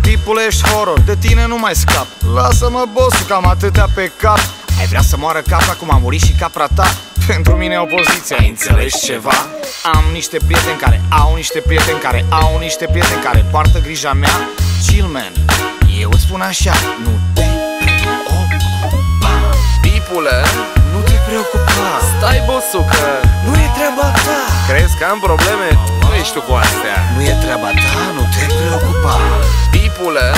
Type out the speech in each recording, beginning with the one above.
Tipule, ești horror, de tine nu mai scap. Lasă-mă, bossul, că atâtea pe cap. Ai vrea să moară capra cum a murit și capra ta? Pentru mine opoziția Ai înțeles ceva? Am niște prieteni care au niște prieteni care au niște prieteni care poartă grija mea. Chill man, eu îți spun așa, nu te preocupa. Pipule, Nu te preocupa, stai bosucă. Nu e treaba ta. Crezi că am probleme? Nu ești tu cu astea. Nu e treaba ta, nu te preocupa. Pipule,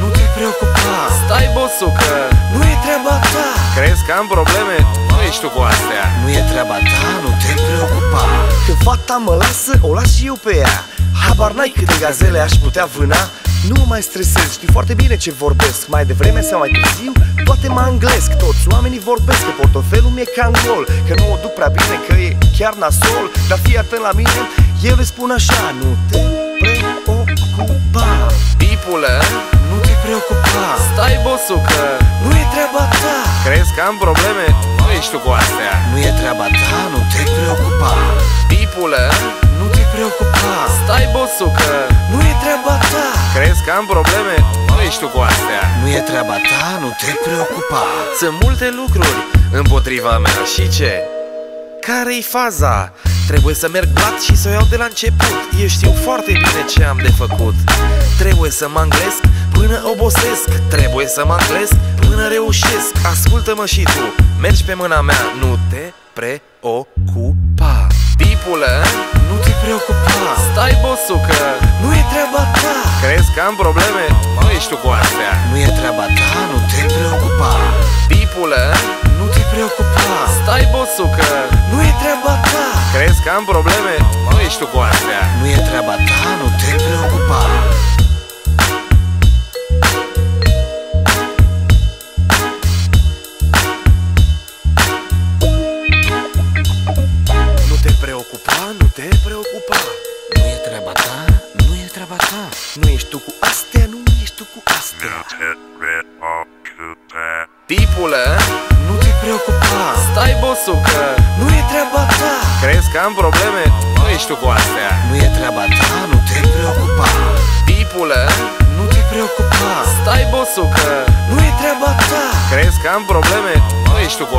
Nu te preocupa, stai bosucă. Nu e treaba ta. Crezi că am probleme? Nu ești tu cu astea. Nu e treaba ta, nu te preocupa. Când fata mă lasă, o las și eu pe ea. Habar n-ai câte gazele aș putea vâna Nu mă mai stresez, știi foarte bine ce vorbesc. Mai devreme sau mai târziu, toate mă anglesc. Toți oamenii vorbesc că portofelul mi-e ca gol. Că nu o duc prea bine, că e chiar nasol. Dar fii atent la mine, eu le spun așa Nu te preocupa, Pipule, nu te preocupa. stai bosucă. Nu e treaba ta, Crezi că am probleme? Nu ești tu cu astea. Nu e treaba ta, nu te preocupa. Pipule, Nu te preocupa, stai bosucă. nu e treaba ta Crezi că am probleme? Nu ești tu cu astea. Nu e treaba ta, nu te preocupa. Sunt multe lucruri împotriva mea și ce? Care-i faza? Trebuie să merg glat și să o iau de la început. Eu știu foarte bine ce am de făcut. Trebuie să mă anglesc până obosesc. Trebuie să mă anglesc până reușesc. Ascultă-mă și tu, mergi pe mâna mea. Nu te preocupa. Pipule, că am probleme? Nu ești tu cu astea. Nu e treaba ta, nu te preocupa. Pipule, Nu te preocupa, stai bosucă. Nu e treaba ta. Crezi că am probleme? Nu ești tu cu astea. Nu e treaba ta, nu te preocupa. Nu te preocupa, nu te preocupa. Nu e treaba ta, nu e treaba ta. Nu ești tu cu astea, nu ești tu cu astea. Tipule, Nu te preocupa, stai bosucă nu e treaba ta. Crezi că am probleme? Nu ești tu cu astea. Nu e treaba ta, nu te preocupa. Tipule, Nu te preocupa, stai bosucă nu e treaba ta. Crezi că am probleme? Nu ești tu cu